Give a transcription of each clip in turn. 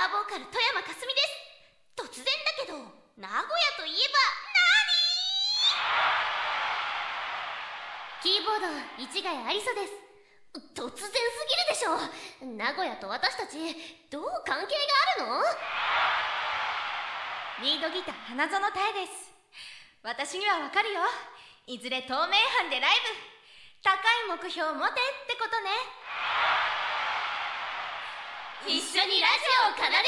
ターボーカル富山かすみです。突然だけど名古屋といえば何？キーボード市ヶ谷ありさです。突然すぎるでしょ。名古屋と私たちどう関係があるの？リードギター花園太です。私にはわかるよ。いずれ透明版でライブ。高い目標を持てってことね。一緒にラジオを奏でよ。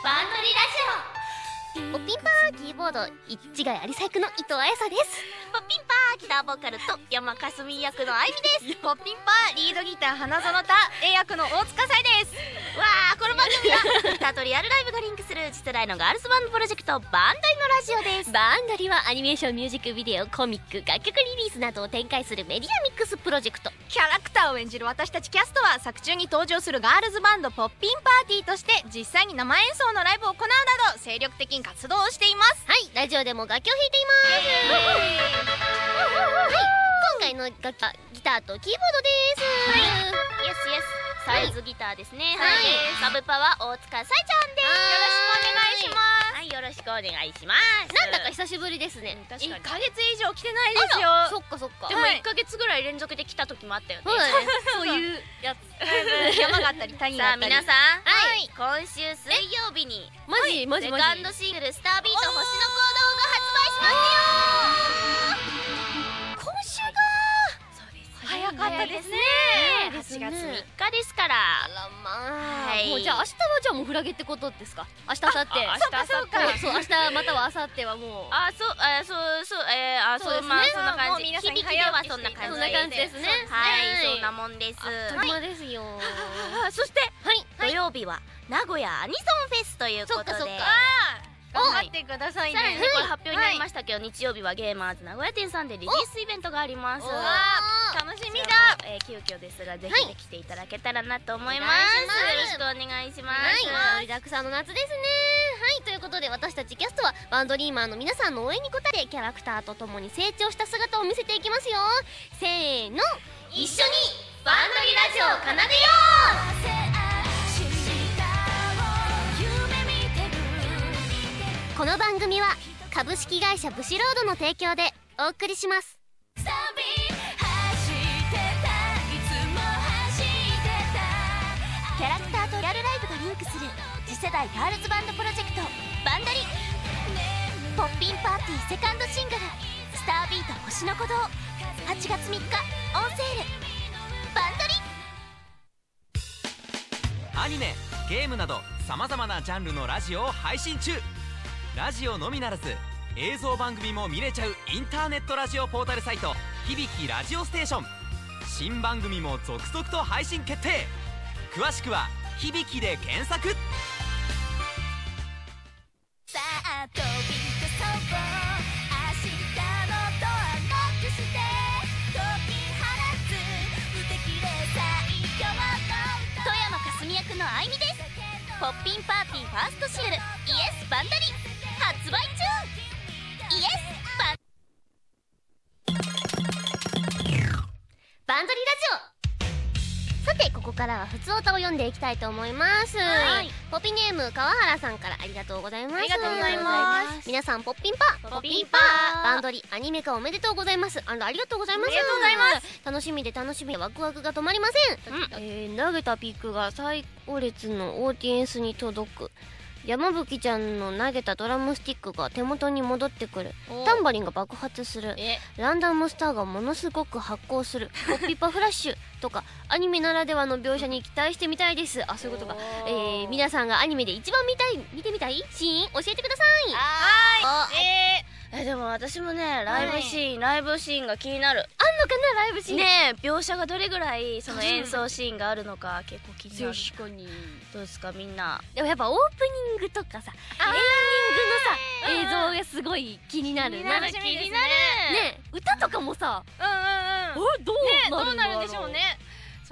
うバンドリラジオポッピンパーキーボード市ヶ谷ありさ役の伊藤彩沙です。ポッピンパーギターボーカルと山かすみ役のあいみです。ポッピンパーリードギター花園太 A 役の大塚彩です。わあこの番組はギターとリアルライブがリンクする次世代のガールズバンドプロジェクトバンドリのラジオです。バンドリはアニメーションミュージックビデオコミック楽曲リリースなどを展開するメディアミックスプロジェクト。キャラクターを演じる私たちキャストは作中に登場するガールズバンドポッピンパーティーとして実際に生演奏のライブを行うなど精力的に活動をしています。はいラジオでも楽器を弾いています。はい。今回の楽器はギターとキーボードです。はい。イエスイエスサイズギターですね。はい。サブパは大塚さいちゃんです。よろしくお願いします。はい。よろしくお願いします。なんだか久しぶりですね。1ヶ月以上来てないですよ。そっかそっかでもはい。1ヶ月ぐらい連続で来た時もあったよね。そうだね。そういうやつ。山があったり谷があったり。さあ皆さん、はい、今週水曜日にマジマジマジ。セカンドシングル「スタービート星の行動」が発売しますよかったですね。8ですね。月3日ですから。あらまあ、はい。もうじゃあ明日はじゃあもうフラゲってことですか？明日明後日。あそうかそうか。そう明日または明後日はもう。あそうあそうそうえー、あそうそうですね。まあそんな感じ。響きではそんな感じそんな感じですね。はい、はい。そんなもんです。あっとですよ。あ そして、はい。土曜日は名古屋アニソンフェスということで。そっかそっか頑張ってくださいね。さらにねこれ発表になりましたけど、日曜日はゲーマーズ名古屋店さんでリリースイベントがあります楽しみだえー、急遽ですがぜひね来ていただけたらなと思います。よろしくお願い。しますはい、盛りだくさんの夏ですね。はい。ということで私たちキャストはバンドリーマーの皆さんの応援に応えてキャラクターとともに成長した姿を見せていきますよ。せーの。一緒にバンドリラジオを奏でようこの番組は株式会社ブシロードの提供でお送りします。キャラクターとリアルライブがリンクする次世代ガールズバンドプロジェクトバンドリ。ポッピンパーティーセカンドシングル「スタービート星の鼓動」8月3日オンセール。バンドリ。アニメゲームなどさまざまなジャンルのラジオを配信中ラジオのみならず映像番組も見れちゃうインターネットラジオポータルサイト「響きラジオステーション」新番組も続々と配信決定。詳しくは「響き」で検索。さあ飛び出そう明日のドアノックして解き放つ無敵で最強の富山かすみ役のあいみです。ポッピンパーティーファーストシングル「イエスバンダリ」ここからは普通歌を読んでいきたいと思います、はい。ポピネーム川原さんからありがとうございます。ありがとうございます。皆さんポッピンパ。ポッピンパ。ーバンドリアニメ化おめでとうございます。ありがとうございます。ありがとうございます。楽しみで楽しみでワクワクが止まりません、えー投げたピックが最後列のオーディエンスに届く山吹ちゃんの投げたドラムスティックが手元に戻ってくる。タンバリンが爆発する。え。ランダムスターがものすごく発光する。ポッピパフラッシュとかアニメならではの描写に期待してみたいです。あそういうことか。えー、皆さんがアニメで一番見たい見てみたいシーン教えてください。はーい。ええでも私もねライブシーン、ライブシーンが気になる。あんのかなライブシーン？ねえ描写がどれぐらいその演奏シーンがあるのか結構気になる。確かに。どうですかみんな？でもやっぱオープニングとかさエンディングのさ映像がすごい気になる。気になるなんか楽しみですねね歌とかもさうんうんうん。おどうねなるどうなるんでしょうね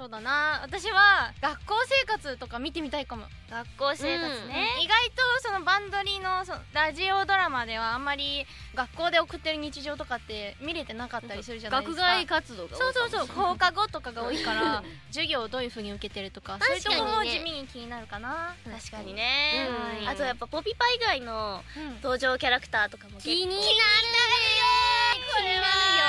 そうだな。私は学校生活とか見てみたいかも。学校生活ね、意外とそのバンドリのそのラジオドラマではあんまり学校で送ってる日常とかって見れてなかったりするじゃないですか。学外活動がそうそうそう。放か課後とかが多いから授業をどういうふうに受けてるとかそういうところも地味に気になるかな。確かにね、うん。あとやっぱポピパ以外のうん。登場キャラクターとかも結構気になるよこれは気になるよ楽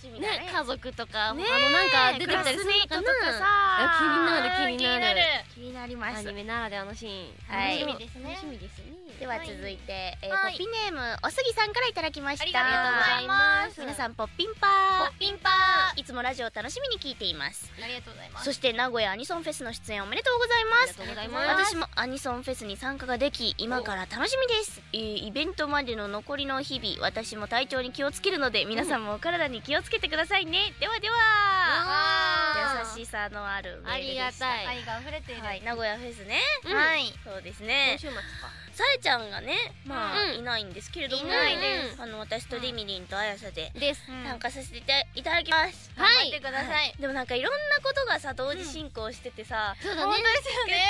しみだね。ね家族とか、ねあのなんか出てきたりするとかさ。気になる気になる。気になります。アニメならではのシーン。はい。楽しみですね。楽しみですね。では続いて、ポッピネームおすぎさんからいただきました。ありがとうございます。皆さんポッピンパー。ポッピンパいつもラジオを楽しみに聞いています。ありがとうございます。そして名古屋アニソンフェスの出演おめでとうございあます。りがとうございます。私もアニソンフェスに参加ができ今から楽しみです、えーイベントまでの残りの日々私も体調に気をつけるので皆さんもお体に気をつけてくださいね。ではでは。優しさのあるメールでした。ありがたい。愛が溢れている。はい、名古屋フェスね、うん。はい。そうです今ね週末かさえちゃんがねまあ、うん。いないんですけれどもあの私とリミリンとあやさで参加させていただきます、頑張ってください。でもなんかいろんなことがさ同時進行しててさ、そうだね。本当ですよね。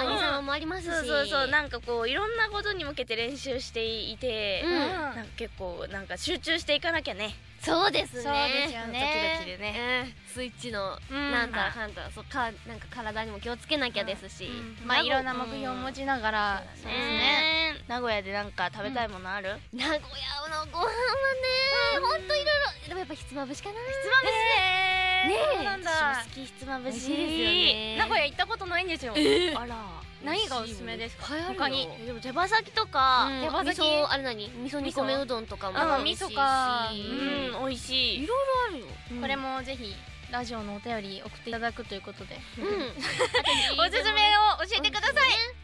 アニサマもありますし。そうそうそうなんかこういろんなことに向けて練習していて、うん。なんか結構なんか集中していかなきゃね。そうですね。そうですよね。ドキドキでね。うん。スイッチのうん。なんたらかんたらそうかなんか体にも気をつけなきゃですし。まあいろんな目標を持ちながら。そうですね名古屋でなんか食べたいものある、名古屋のご飯はねほんといろいろ。でもやっぱひつまぶしかなひつまね。え。そうなんだ。好きひつまぶしですよね。名古屋行ったことないんですよ。あら何がおすすめですか？他他に？えでも手羽先とかうん。手羽先味噌あれ何？味噌煮込めうどんとかも味噌か。うん、美味しい。いろいろあるよ。これもぜひラジオのお便り送っていただくということで。うん。おすすめを教えてください。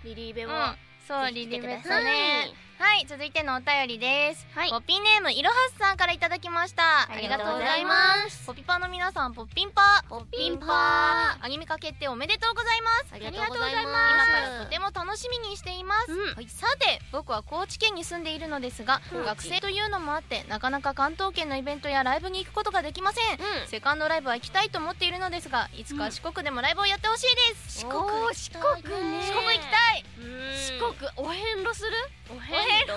リリーベも、うんそうリリベくださいスねはい続いてのお便りです。はい。ポッピーネームいろはすさんからいただきました。ありがとうございます。ポピパの皆さんポッピンパポッピンパアニメ化決定おめでとうございます。ありがとうございます。今からとても楽しみにしています、うん。はい。さて僕は高知県に住んでいるのですがうん。学生というのもあってなかなか関東圏のイベントやライブに行くことができません、セカンドライブは行きたいと思っているのですがいつか四国でもライブをやってほしいです、四国四国ね。四国行きたい。四国お遍路する？お遍路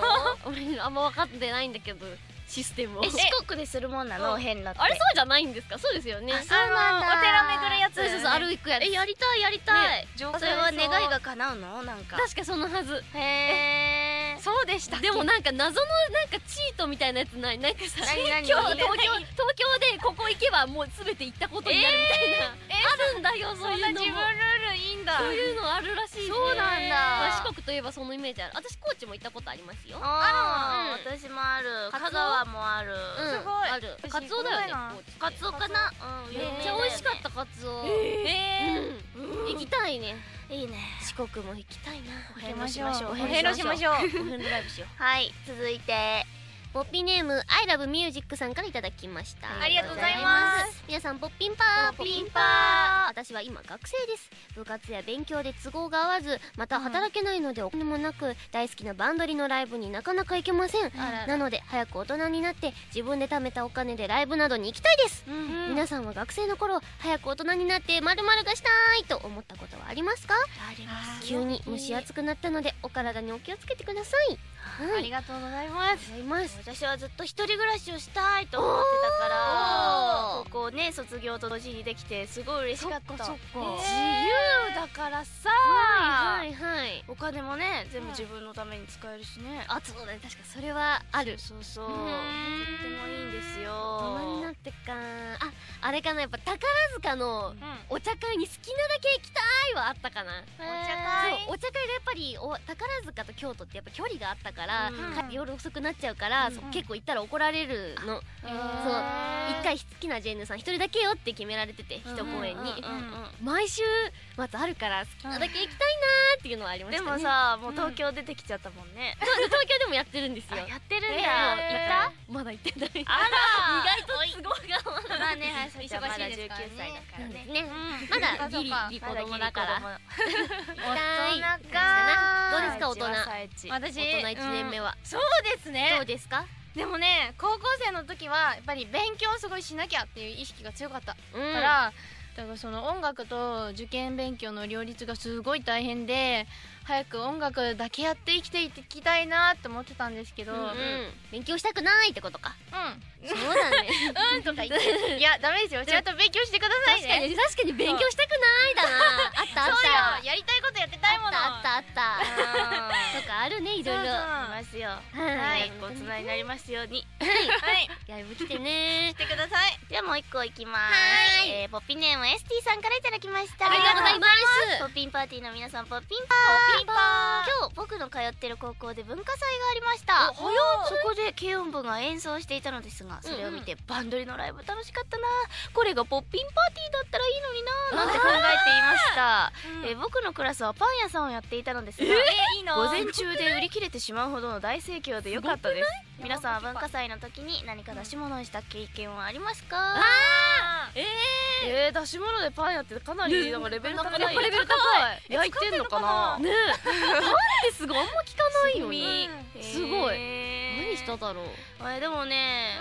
お遍路あんま分かってないんだけどシステムを。え四国でするもんなの？お遍路って。あれそうじゃないんですか？そうですよね。あそうなんだ。お寺巡るやつそうそうそう歩くやつ。えやりたいやりたい、上それは願いが叶うの？なんか。確かそのはず。へえそうでしたでもなんか謎のなんかチートみたいなやつない？なんかさ今日東京東京でここ行けばもう全て行ったことになるみたいな、あるんだよそういうのも。ルールいいんだそういうのあるらしいね。そうなんだ。まあ四国といえばそのイメージある。私高知も行ったことありますよ。あうん。ー私もある。香川もある、うん。すごい。ある。私カツオだよねカツオかな？うんめっちゃ美味しかったカツオ。えうん。行きたいね。いいね。四国も行きたいな。お遍路しましょう。お遍路しましょう。お遍路ライブしよう。はい続いてポッピーネーム I love music さんからいただきました。ありがとうございます。皆さんポッピンパー。ポッピンパー。私は今学生です。部活や勉強で都合が合わずまた働けないのでお金もなく大好きなバンドリのライブになかなか行けません。あらら。なので早く大人になって自分で貯めたお金でライブなどに行きたいです、うん。皆さんは学生の頃早く大人になって〇〇がしたいと思ったことはありますか？あります。急に蒸し暑くなったのでお体にお気をつけてください。はい。ありがとうございます私はずっと一人暮らしをしたいと思ってたからここね卒業と同時にできてすごい嬉しかった。自由だからさ、はいはいはい。お金もね全部自分のために使えるしね。あそうだね。確かそれはある。そうそうとう。ん。ってもいいんです大人になよってか。ああれかな。やっぱ宝塚のうん。お茶会に好きなだけ行きたいはあったかな。お茶会？そうお茶会がやっぱりお宝塚と京都ってやっぱ距離があったから、夜遅くなっちゃうから、うんそう結構行ったら怒られるの、そう一回好きなジェンヌさん一人だけよって決められてて一公演に、毎週末あるから好きなだけ行きたいなーっていうのはありましでたね。もさもう東京出てきちゃったもんね、そう東京でもやってるんですよ。あやってるんだ、へー行っまだ行ってない。たあら。意外と都合がまあねはい忙しいです19からね。歳だからね。ね、うん。まだギリギリ子供だから。大人か。などうかですか大人？私大人1年目は、そうですどねうですか？でもね高校生の時はやっぱり勉強すごいしなきゃっていう意識が強かった。うん。から、だからその音楽と受験勉強の両立がすごい大変で早く音楽だけやって生きていきたいなって思ってたんですけど、うん、うん。勉強したくないってことか。そうだね。うんとか言って。いやダメですよ。ちゃんと勉強してください確かねに確かに勉強したくないだな。あったあそうったよ。やりたいことやってたいもの。あったあったあった。とかあるねいろいろ。ますよ。はい。ごつないになりますように。はい。ライブ来てね。してください。ではもう一個いきます。はい。えーポッピンネームエスティさんからいただきました。ありがとうございます。ポッピンパーティーの皆さんポッピンパー。ピンパ今日僕の通ってる高校で文化祭がありました。おそこで軽音部が演奏していたのですがそれを見て、バンドリのライブ楽しかったな。これがポッピンパーティーだったらいいのにななんて考えていました、うん。えー僕のクラスはパン屋さんをやっていたのですが午前中で売り切れてしまうほどの大盛況でよかったです皆さんは文化祭の時に何か出し物をした経験はありますか？あええー、出し物でパン屋ってかなりなんかレベル高い。レベル高い。焼いてんのかな？ねえ。パンってすごい。あんま聞かないよね。うん。すごい。えー何しただろう？あれでもね、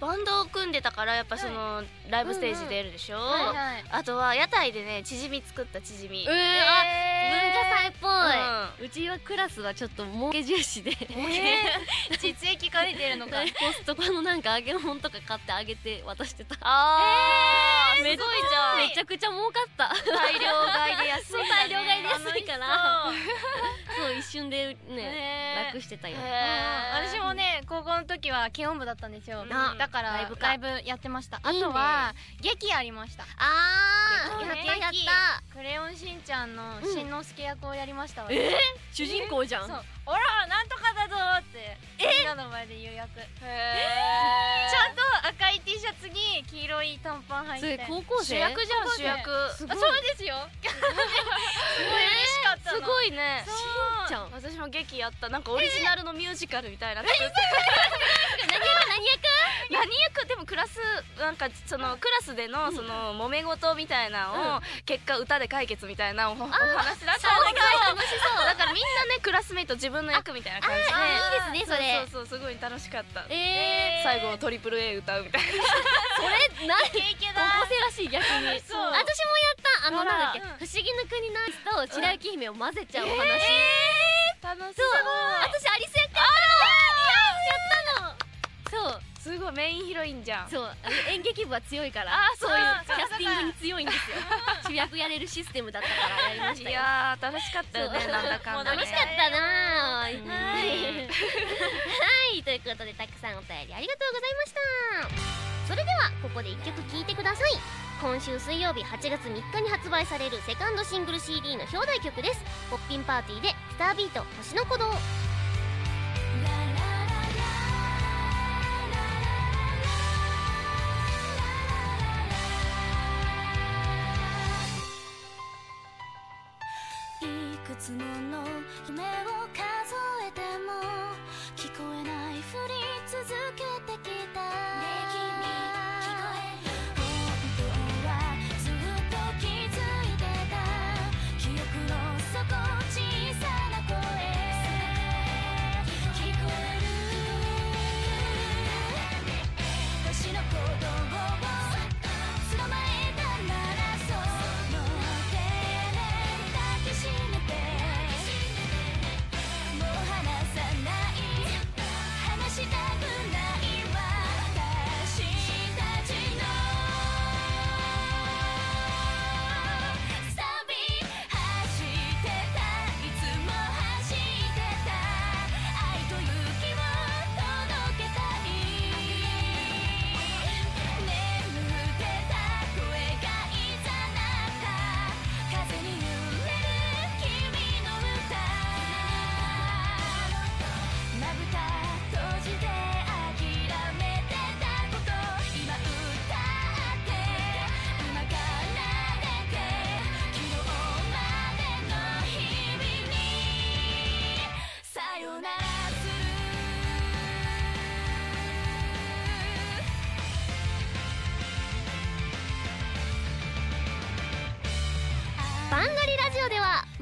バンドを組んでたからやっぱその、ライブステージ出るでしょ、はいはい。あとは屋台でねチヂミ作ったチヂミ、えー、あ文化祭っぽい、ううちはクラスはちょっと儲け重視で。えー 実益が出てるのか。コストコのなんか揚げ物とか買ってあげて渡してた。あー、めっちゃめちゃくちゃ儲かった。大量買いで安い 大量買いで安いからそう一瞬でねね。楽してたよ。私もね高校の時は軽音部だったんですよ。あだからライライブやってました。あとは劇ありました。あー。劇やった。やったクレヨンしんちゃんのしんのすけ役をやりました。わえ主人公じゃん。そう。おらなんとかだぞってみんなの前で言う役。ちへゃんと赤い T シャツに黄色い短パン履それいて高校生？主役じゃん主役。そうですよ。すごい嬉しかったの。すごいね。そうちゃん。私も劇やった。なんかオリジナルのミュージカルみたいな。作って何役でもクラスなんかそのクラスでのその揉め事みたいなのを結果歌で解決みたいなおお話だったんだけどだからみんなねクラスメイト自分の役みたいな感じ。でいいですねそれ。そうそうそうすごい楽しかった。えー。最後トリプル A 歌うみたいな。それ何高だ。校生らしい逆に。そう。私もやったあのなんだっけうん。不思議の国のアリスと白雪姫を混ぜちゃうお話。楽しそう。そう私アリスやってやったの。そう。すごいメインヒロインじゃん。そう演劇部は強いから。あそういうキャスティングに強いんですよ。主役やれるシステムだったからやりましいた。よやー楽しかったよねなんだかんだね。楽しかったな はい。はい。ということでたくさんお便りありがとうございましたそれではここで1曲聴いてください。今週水曜日8月3日に発売されるセカンドシングル CD の表題曲です。ポッピンパーティーでスタービート星の鼓動。いくつもの夢を数えても聞こえないふり続け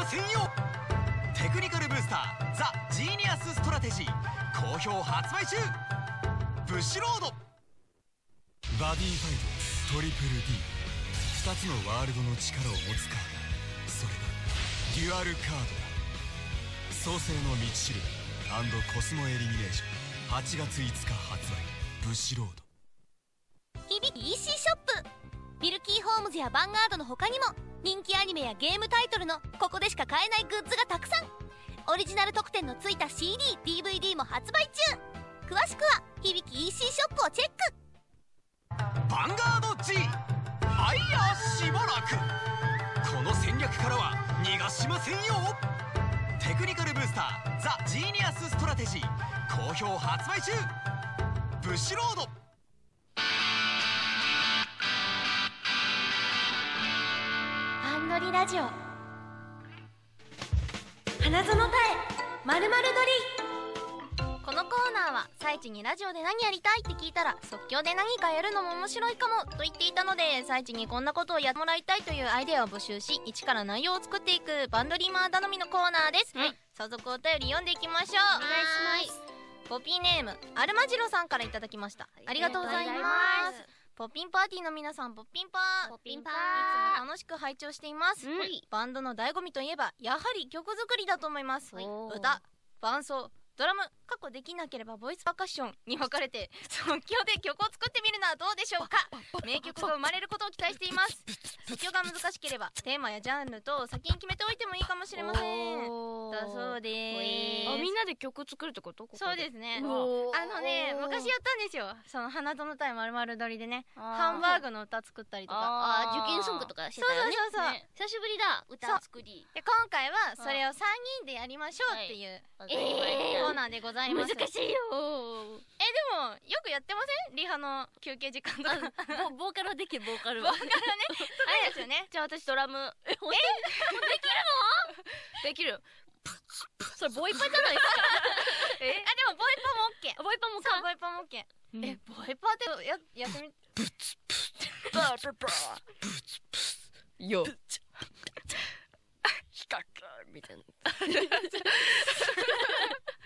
ませんよ。テクニカルブースター The Genius Strategy。好評発売中。ブッシュロード。バディファイトトリプル D2 つのワールドの力を持つカードそれがデュアルカードだ。創世の道しるべコスモエリミネーション。8月5日発売。ブッシュロード。響 EC ショップ。ミルキーホームズやヴァンガードの他にも人気アニメやゲームタイトルのここでしか買えないグッズがたくさん。オリジナル特典のついた CDDVD も発売中。詳しくは響き EC ショップをチェック。ヴァンガード G あいやしばらく。この戦略からは逃がしませんよ。テクニカルブースター The Genius Strategy。好評発売中。ブッシュロード。ラジオ。花園たえまるまるドリこのコーナーは最地にラジオで何やりたいって聞いたら即興で何かやるのも面白いかもと言っていたので最地にこんなことをやってもらいたいというアイデアを募集し一から内容を作っていくバンドリーマー頼みのコーナーです、はい。早速お便り読んでいきましょう。お願いします。ポピーネームアルマジロさんからいただきました。ありがとうございますポッピンパーティーの皆さんポッピンパー。ポッピンパいーつも楽しく拝聴しています、うん。バンドの醍醐味といえばやはり曲作りだと思います、はい。歌伴奏ドラム過去できなければボイスパーカッションに分かれて即興で曲を作ってみるのはどうでしょうか？名曲が生まれることを期待しています。即興が難しければテーマやジャンルと先に決めておいてもいいかもしれません。だそうです。あみんなで曲作るってこと？ここそうですね。あのね昔やったんですよ。その花園タイまるまる撮りでね。ハンバーグの歌作ったりとか。あー。受験ソングとかしてたよね。そうそうそうそう。ね。久しぶりだ。歌作り。で今回はそれを3人でやりましょうっていう。えーコーナーでございます、難しいよえでもよくやってません？リハの休憩時間とか。ボボーカルはできるボーカルは。ボーカルね。得意ですよね。じゃあ私ドラム。えできるの？できる。それボイパじゃないですか。え？あでもボイパも OK ボイパもそうボイパも OK、うん。えボイパってややってみ？よ比較みたいな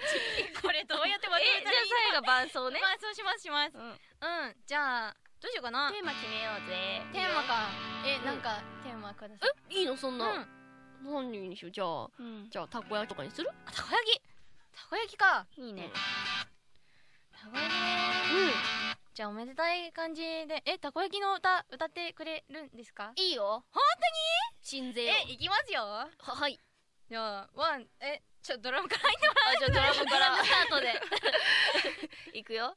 これどうやってまとめえじゃあたらいい最後伴奏ね。まあそうしますします。うん。うんじゃあどうしようかな。テーマ決めようぜ。テーマか。えなんかテーマください。えいいのそんな、うん。何にしよう。じゃあうん。じゃあたこ焼きとかにする？あたこ焼き。たこ焼きか。いいね。たこ焼きね。じゃあおめでたい感じで。えたこ焼きの歌歌ってくれるんですか？いいよ。本心税よえいきますよ。ははい。じゃあワンえちょドラムから入ってもらあじゃあドラムから。ドラムスタートで。いくよ。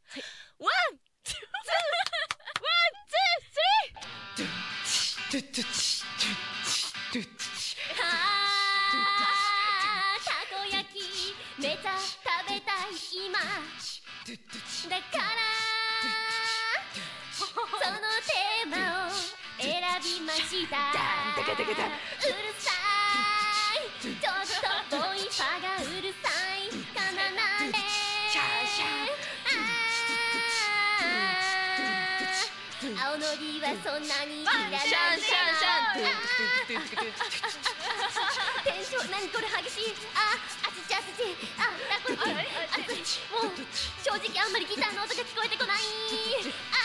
あーたこ焼きめちゃ食べたい今。だからそのテーマを選びました。うるさいテンション何これ激しいああちちあちちああこれあ熱いもう正直あんまりギターの音が聞こえてこないあ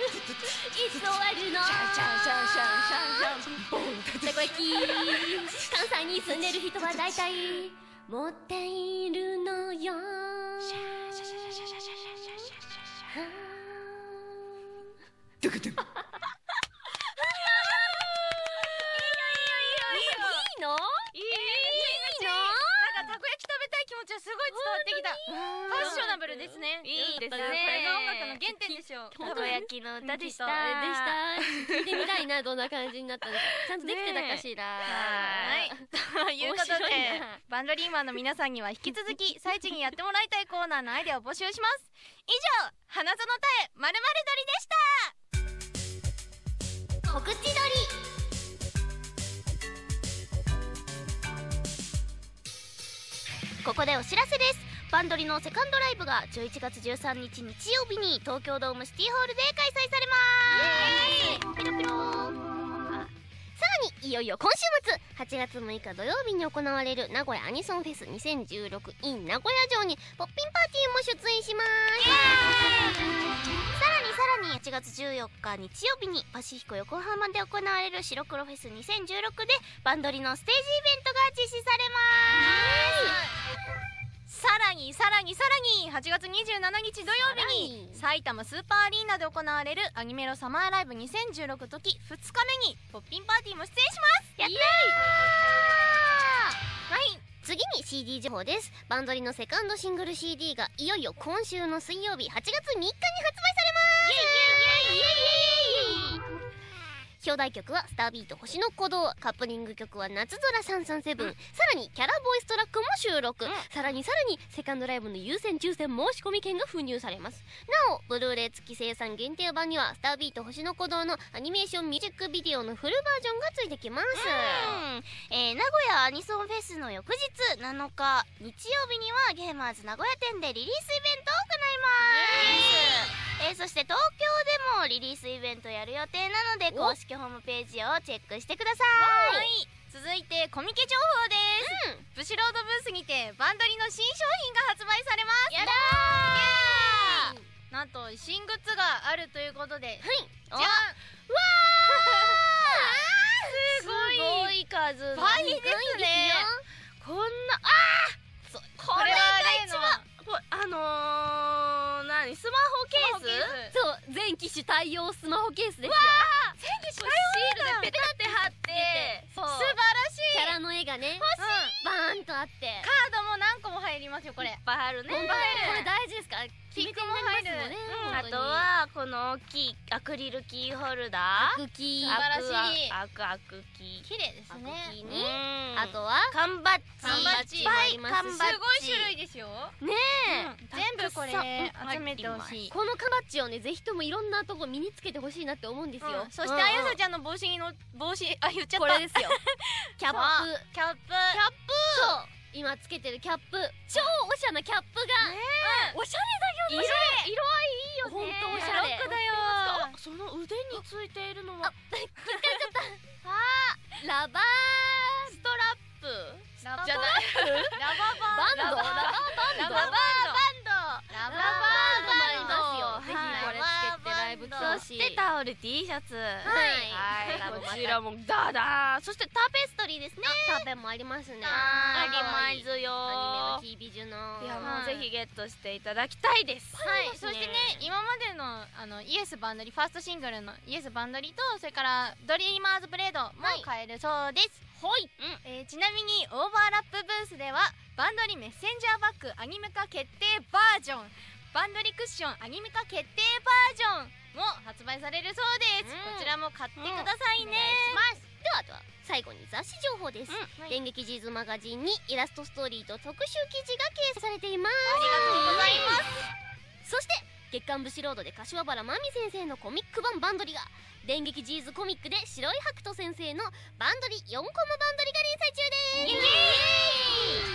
いつ終わるのシャンシャンシャンシャンシャンボンた。こ焼き関西に住んでる人は大体持っているのよいいのいいいいのなんかたこ焼き食べたい気持ちはすごい伝わってきたファッショナブルですね。いいですね。これが音楽の原点でしょたこ焼きの歌でしたでした。聞いてみたいなどんな感じになったのか。ちゃんとできてたかしら、はい。ということでなバンドリーマンの皆さんには引き続き最地にやってもらいたいコーナーのアイデアを募集します。以上花園たえまるまる鳥でした。告知撮り。ここでお知らせですバンドリのセカンドライブが11月13日日曜日に東京ドームシティホールで開催されます。ピロピロさらにいよいよ今週末8月6日土曜日に行われる名古屋アニソンフェス2016 in 名古屋城にポッピンパーティーも出演します。さらにさらに8月14日日曜日にパシフィコ横浜で行われる白黒フェス2016でバンドリのステージイベントが実施されます。さらにさらにさらに。8月27日土曜日に埼玉スーパーアリーナで行われるアニメロサマーライブ2016時2日目にポッピンパーティーも出演します。やったはい。次に CD 情報です。バンドリのセカンドシングル CD がいよいよ今週の水曜日8月3日に発売されます。イエイイエイイエイイエイイエイ表題曲は「スタービート星の鼓動」カップリング曲は「夏空337」さらにキャラボイストラックも収録、さらにさらにセカンドライブの優先抽選申し込み券が封入されます。なおブルーレイ付き生産限定版には「スタービート星の鼓動」のアニメーションミュージックビデオのフルバージョンがついてきます、うん。えー名古屋アニソンフェスの翌日7日日曜日にはゲーマーズ名古屋店でリリースイベントを行います、えーそして東京でもリリースイベントやる予定なので公式ホームページをチェックしてください。はい。続いてコミケ情報です、ブシロードブースにてバンドリの新商品が発売されます。やだー。イなんと新グッズがあるということで。はい。じゃん。すごい。数。の倍ですね。こんなあここれれが一番。あのー、何？スマホケース？そう全機種対応スマホケースですよ。全部シールでペタって貼って。素晴らしい。キャラの絵がねうんバーンとあって。カードも何個も入りますよこれ。いっぱい貼るね。これ大事ですか？らキックも入る。うん。あとはこの大きいアクリルキーホルダー。アクキー。素晴らしい。アクアクキー。綺麗ですね。あとは？缶バッジいっぱい缶バッジ。すごい種類ですよ。ねうん。全部これ集めてほしい。このカバッチをねぜひともいろんなとこ身につけてほしいなって思うんですよ。うん。そしてあやさちゃんの帽子の帽子あ言っちゃった。これですよ。キャップ。キャップ。キャップ。そう。今つけてるキャップ。超おしゃなキャップが。おしゃれだよね色色合いいいよね。ほんとおしゃれ。ロックだよ。あその腕についているのは。ラバストラップラバじゃないラバーバンド。ラバーバンド。ラバラバーバンド。ラバラバーバンド。もありますよぜひはいこれつけてライブ来てほそしいしてタオル T シャツ。はい。はい。こちらもダダー。そしてタペストリーですね。タペもありますね。ありますよ。アニメのキービジュの。いやもはい。うぜひゲットしていただきたいです。はい、そしてね今までのあのイエスバンドリファーストシングルのイエスバンドリとそれからドリーマーズブレードも買えるそうです、はい。えーちなみにオーバーラップブースではバンドリメッセンジャーバッグアニメ化決定バージョン。バンドリクッションアニメ化決定バージョンも発売されるそうです、うん。こちらも買ってくださいね、ます。ではでは最後に雑誌情報です、電撃ジーズマガジンにイラストストーリーと特集記事が掲載されています。ありがとうございます。そして月刊ブシロードで柏原真美先生のコミック版バンドリが電撃ジーズコミックで白い白人先生のバンドリ4コマバンドリが連載中です。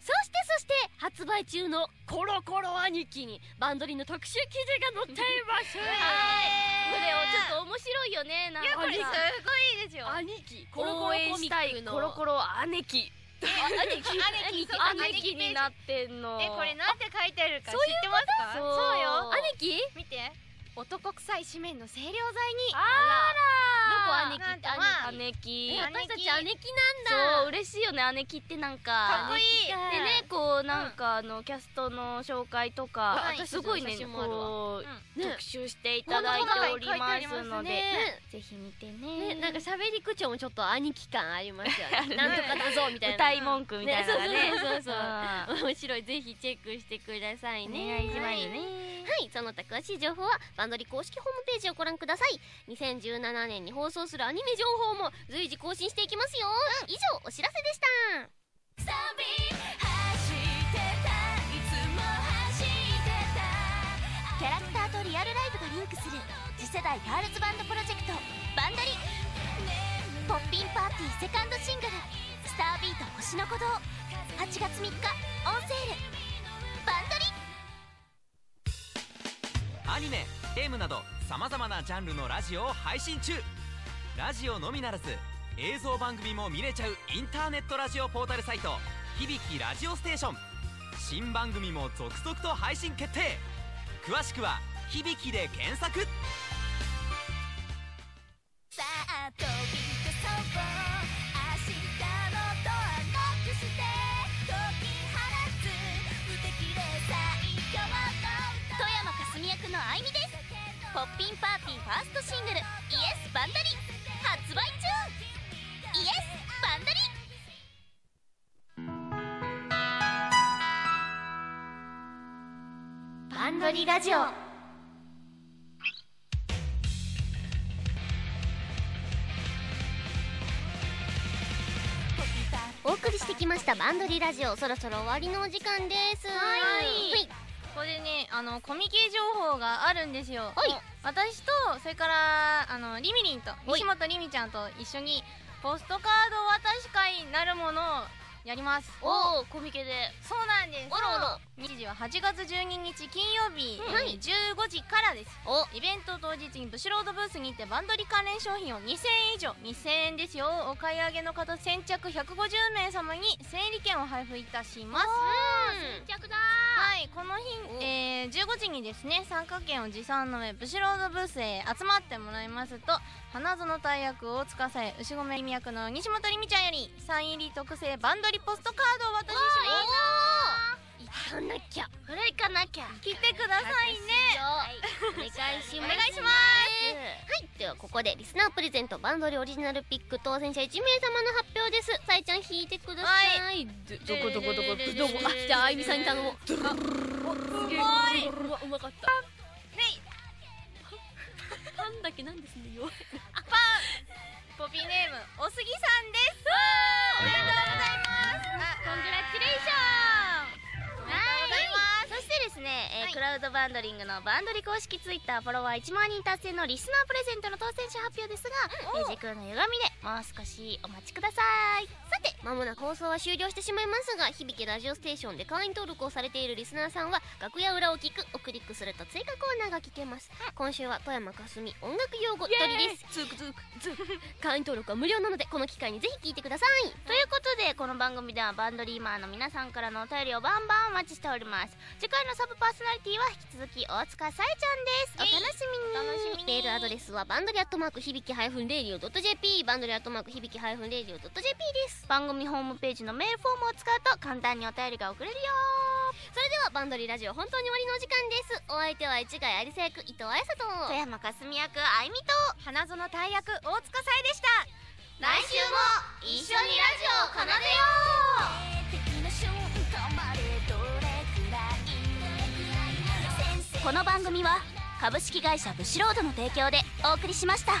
そしてそして発売中のコロコロ兄貴にバンドリの特集記事が載っています。これをちょっと面白いよね。なんかこれすごいですよ。兄貴コロコロコミックの。コロコロ姉貴兄貴兄貴姉貴になってんのえこれなんて書いてあるか知ってますかそうそうよ兄貴見て男臭い紙面の清涼剤に。あら。どこ？兄貴って姉貴。え私たち姉貴そなんだ。う嬉しいよね姉貴ってなんか。かっこいい。でねこうなんかあのキャストの紹介とかはいすごいねこうね特集していただいておりますのでね。ぜひ見てね、ねなんか喋り口調もちょっと兄貴感ありますよね。なんとかだぞみたいな。歌い文句みたいなね。ねそうそうそう面白い。ぜひチェックしてくださいーね。お願いしますはい。ねはいその他詳しい情報はバンドリ公式ホームページをご覧ください。2017年に放送するアニメ情報も随時更新していきますよ、以上お知らせでした。キャラクターとリアルライブがリンクする次世代ガールズバンドプロジェクトバンドリ。ポッピンパーティーセカンドシングル「スタービート星の鼓動」8月3日オンセールアニメゲームなどさまざまなジャンルのラジオを配信中。ラジオのみならず映像番組も見れちゃうインターネットラジオポータルサイト「響きラジオステーション」新番組も続々と配信決定。詳しくは「響き」で検索。さあ飛び出そうポッピンパーティーファーストシングル「イエスバンダリ」発売中。イエスバンダリバンドリラジオ。お送りしてきましたバンドリラジオ。そろそろ終わりのお時間です。はい。ここでねあのコミケ情報があるんですよ、はい。私とそれからあのリミリンと西本リミちゃんと一緒にポストカード渡し会なるものをやります。おおコミケで。そうなんです。あらあら日時は8月12日金曜日、はい15時からです。お。イベント当日にブシロードブースにてバンドリ関連商品を2000円以上。2000円ですよ。お買い上げの方先着150名様に整理券を配布いたします。先着だ。はいこの日、えー、15時にですね参加券を持参の上ブシロードブースへ集まってもらいますと花園大役を司え牛込りみ役の西本りみちゃんよりサイン入り特製バンドリポストカードをお渡しします行かなきゃこれ行かなきゃ。来てくださいね。お願いしますお願いします。はいではここでリスナープレゼントバンドリオリジナルピック当選者1名様の発表です。さえちゃん引いてください、どどこどこどこどこあじゃああゆみさんに頼もうすごいうまかったパンだけなんですねよポピーネームおすぎさんですおめでとうございますコですね、えーはい。クラウドバンドリングのバンドリ公式ツイッターフォロワー1万人達成のリスナープレゼントの当選者発表ですがおえー時空の歪みでもう少しお待ちください。さてまもなく放送は終了してしまいますが響ラジオステーションで会員登録をされているリスナーさんは楽屋裏を聞くをクリックすると追加コーナーが聞けます、今週は戸山香澄音楽用語取りです。ズクズクズク会員登録は無料なのでこの機会にぜひ聞いてください。ということでこの番組ではバンドリーマーの皆さんからのお便りをバンバンお待ちしております。次回のサブパーソナリティは引き続き大塚さえちゃんです。お楽しみ。にお楽しみにメールアドレスはバンドリアットマーク響ハイフンレディオドット JP バンドリアットマーク響ハイフンレディオドット JP です番組ホームページのメールフォームを使うと簡単にお便りが送れるよ。それではバンドリラジオ本当に終わりのお時間です。お相手は市ヶ谷有沙役伊藤彩沙と富山かすみ役あいみと。花園大役大塚さえでした。来週も一緒にラジオを奏でようこの番組は株式会社ブシロードの提供でお送りしました。